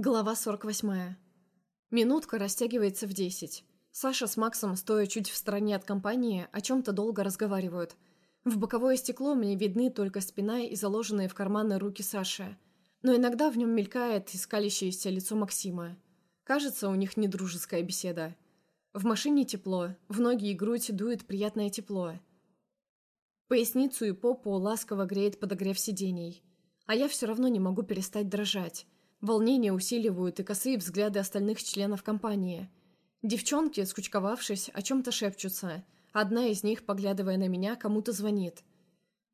Глава 48. Минутка растягивается в 10. Саша с Максом, стоя чуть в стороне от компании, о чем-то долго разговаривают. В боковое стекло мне видны только спина и заложенные в карманы руки Саши. Но иногда в нем мелькает искалящееся лицо Максима. Кажется, у них недружеская беседа. В машине тепло, в ноги и грудь дует приятное тепло. Поясницу и попу ласково греет подогрев сидений. А я все равно не могу перестать дрожать. Волнение усиливают и косые взгляды остальных членов компании. Девчонки, скучковавшись, о чем-то шепчутся. Одна из них, поглядывая на меня, кому-то звонит.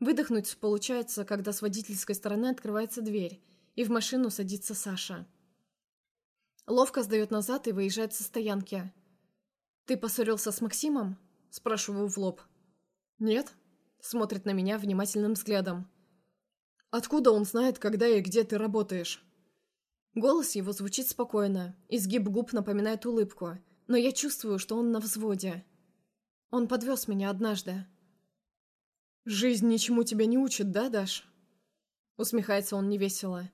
Выдохнуть получается, когда с водительской стороны открывается дверь, и в машину садится Саша. Ловко сдает назад и выезжает со стоянки. «Ты поссорился с Максимом?» – спрашиваю в лоб. «Нет», – смотрит на меня внимательным взглядом. «Откуда он знает, когда и где ты работаешь?» Голос его звучит спокойно, изгиб губ напоминает улыбку, но я чувствую, что он на взводе. Он подвез меня однажды. «Жизнь ничему тебя не учит, да, Даш?» Усмехается он невесело.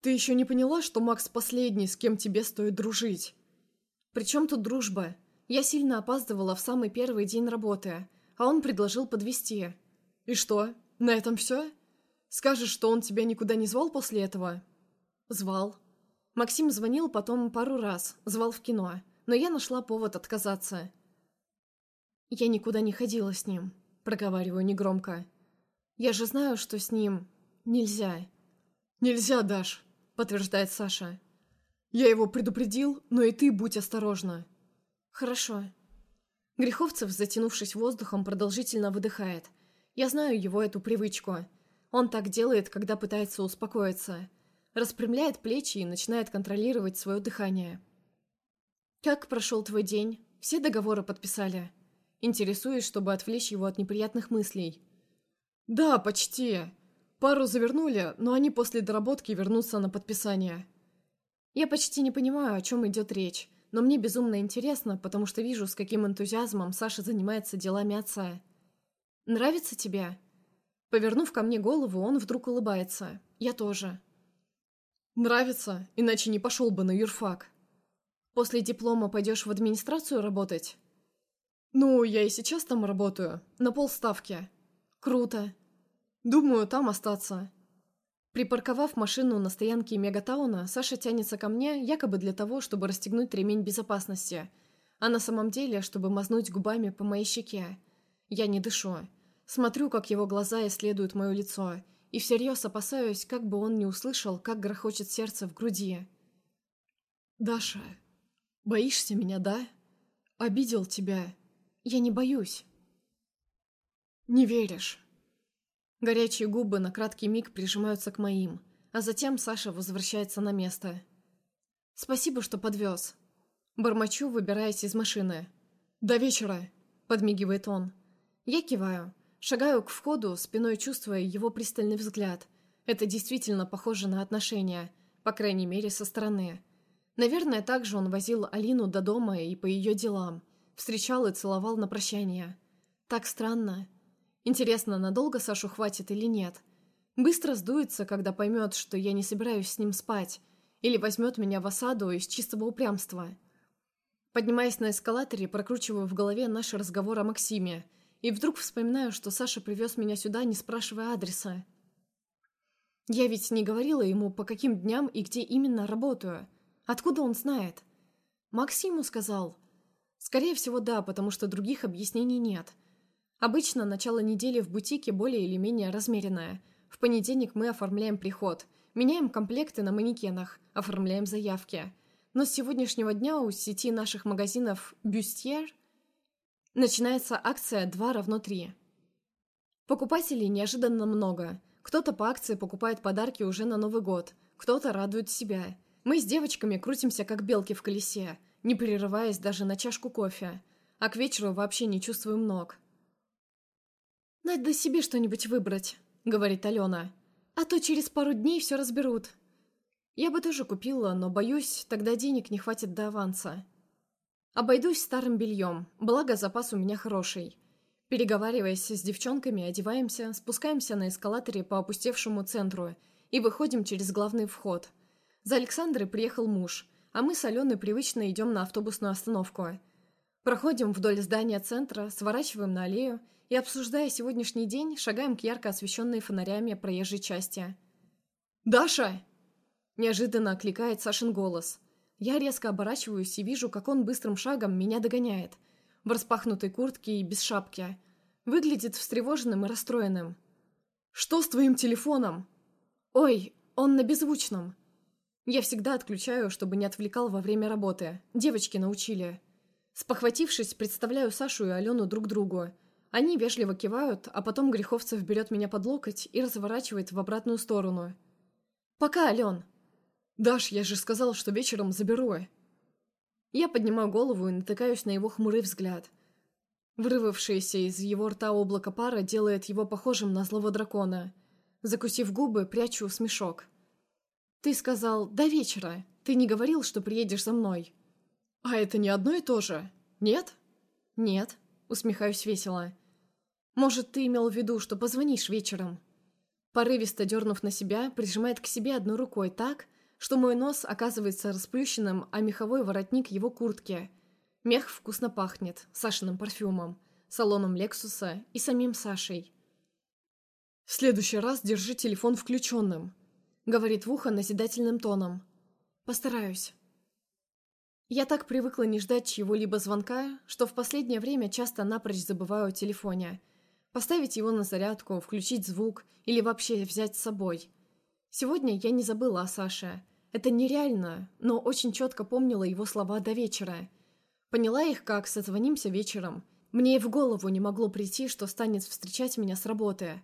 «Ты еще не поняла, что Макс последний, с кем тебе стоит дружить?» «При чем тут дружба? Я сильно опаздывала в самый первый день работы, а он предложил подвести. «И что, на этом все? Скажешь, что он тебя никуда не звал после этого?» Звал. Максим звонил потом пару раз, звал в кино, но я нашла повод отказаться. Я никуда не ходила с ним, проговариваю негромко. Я же знаю, что с ним нельзя. Нельзя, Даш, подтверждает Саша. Я его предупредил, но и ты будь осторожна. Хорошо. Греховцев, затянувшись воздухом, продолжительно выдыхает. Я знаю его эту привычку. Он так делает, когда пытается успокоиться распрямляет плечи и начинает контролировать свое дыхание. «Как прошел твой день? Все договоры подписали?» Интересуюсь, чтобы отвлечь его от неприятных мыслей. «Да, почти. Пару завернули, но они после доработки вернутся на подписание». Я почти не понимаю, о чем идет речь, но мне безумно интересно, потому что вижу, с каким энтузиазмом Саша занимается делами отца. «Нравится тебе?» Повернув ко мне голову, он вдруг улыбается. «Я тоже». «Нравится, иначе не пошел бы на юрфак». «После диплома пойдешь в администрацию работать?» «Ну, я и сейчас там работаю, на полставки». «Круто. Думаю, там остаться». Припарковав машину на стоянке Мегатауна, Саша тянется ко мне, якобы для того, чтобы расстегнуть ремень безопасности, а на самом деле, чтобы мазнуть губами по моей щеке. Я не дышу. Смотрю, как его глаза исследуют мое лицо – и всерьез опасаюсь, как бы он не услышал, как грохочет сердце в груди. «Даша, боишься меня, да? Обидел тебя. Я не боюсь». «Не веришь». Горячие губы на краткий миг прижимаются к моим, а затем Саша возвращается на место. «Спасибо, что подвез». Бормочу, выбираясь из машины. «До вечера», — подмигивает он. Я киваю. Шагаю к входу, спиной чувствуя его пристальный взгляд. Это действительно похоже на отношения, по крайней мере, со стороны. Наверное, также он возил Алину до дома и по ее делам. Встречал и целовал на прощание. Так странно. Интересно, надолго Сашу хватит или нет? Быстро сдуется, когда поймет, что я не собираюсь с ним спать. Или возьмет меня в осаду из чистого упрямства. Поднимаясь на эскалаторе, прокручиваю в голове наш разговор о Максиме – и вдруг вспоминаю, что Саша привез меня сюда, не спрашивая адреса. Я ведь не говорила ему, по каким дням и где именно работаю. Откуда он знает? Максиму сказал. Скорее всего, да, потому что других объяснений нет. Обычно начало недели в бутике более или менее размеренное. В понедельник мы оформляем приход, меняем комплекты на манекенах, оформляем заявки. Но с сегодняшнего дня у сети наших магазинов «Бюстьер» Начинается акция 2 равно 3. Покупателей неожиданно много. Кто-то по акции покупает подарки уже на Новый год, кто-то радует себя. Мы с девочками крутимся как белки в колесе, не прерываясь даже на чашку кофе, а к вечеру вообще не чувствуем ног. «Надо себе что-нибудь выбрать», — говорит Алена. «А то через пару дней все разберут». Я бы тоже купила, но, боюсь, тогда денег не хватит до аванса. Обойдусь старым бельем, благо запас у меня хороший. Переговариваясь с девчонками, одеваемся, спускаемся на эскалаторе по опустевшему центру и выходим через главный вход. За Александрой приехал муж, а мы с Аленой привычно идем на автобусную остановку. Проходим вдоль здания центра, сворачиваем на аллею и, обсуждая сегодняшний день, шагаем к ярко освещенной фонарями проезжей части. «Даша!» Неожиданно окликает Сашин голос. Я резко оборачиваюсь и вижу, как он быстрым шагом меня догоняет. В распахнутой куртке и без шапки. Выглядит встревоженным и расстроенным. «Что с твоим телефоном?» «Ой, он на беззвучном». Я всегда отключаю, чтобы не отвлекал во время работы. Девочки научили. Спохватившись, представляю Сашу и Алену друг другу. Они вежливо кивают, а потом Греховцев берет меня под локоть и разворачивает в обратную сторону. «Пока, Ален!» «Даш, я же сказал, что вечером заберу». Я поднимаю голову и натыкаюсь на его хмурый взгляд. Вырвавшееся из его рта облако пара делает его похожим на злого дракона. Закусив губы, прячу смешок. «Ты сказал «до вечера». Ты не говорил, что приедешь за мной?» «А это не одно и то же? Нет?» «Нет», — усмехаюсь весело. «Может, ты имел в виду, что позвонишь вечером?» Порывисто дернув на себя, прижимает к себе одной рукой так, что мой нос оказывается расплющенным, а меховой воротник его куртки. Мех вкусно пахнет, Сашиным парфюмом, салоном Лексуса и самим Сашей. «В следующий раз держи телефон включенным», — говорит в ухо назидательным тоном. «Постараюсь». Я так привыкла не ждать чьего-либо звонка, что в последнее время часто напрочь забываю о телефоне. Поставить его на зарядку, включить звук или вообще взять с собой. Сегодня я не забыла о Саше. Это нереально, но очень четко помнила его слова до вечера. Поняла их, как созвонимся вечером. Мне и в голову не могло прийти, что станет встречать меня с работы.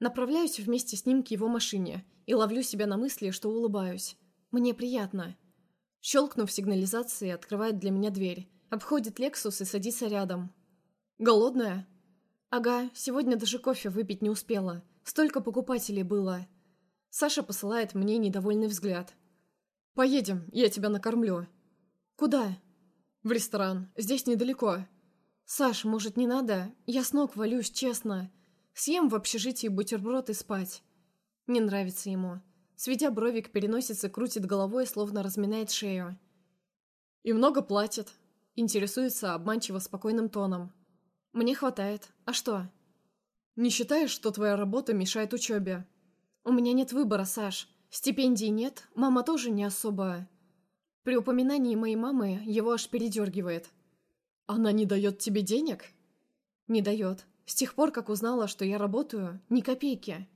Направляюсь вместе с ним к его машине и ловлю себя на мысли, что улыбаюсь. Мне приятно. Щелкнув сигнализацией, открывает для меня дверь. Обходит Лексус и садится рядом. «Голодная?» «Ага, сегодня даже кофе выпить не успела. Столько покупателей было». Саша посылает мне недовольный взгляд. «Поедем, я тебя накормлю». «Куда?» «В ресторан. Здесь недалеко». «Саш, может, не надо? Я с ног валюсь, честно. Съем в общежитии бутерброд и спать». Не нравится ему. Сведя бровик, переносится, крутит головой, словно разминает шею. «И много платят?» Интересуется обманчиво спокойным тоном. «Мне хватает. А что?» «Не считаешь, что твоя работа мешает учебе?» «У меня нет выбора, Саш. Стипендий нет, мама тоже не особо...» При упоминании моей мамы его аж передергивает. «Она не дает тебе денег?» «Не дает. С тех пор, как узнала, что я работаю, ни копейки».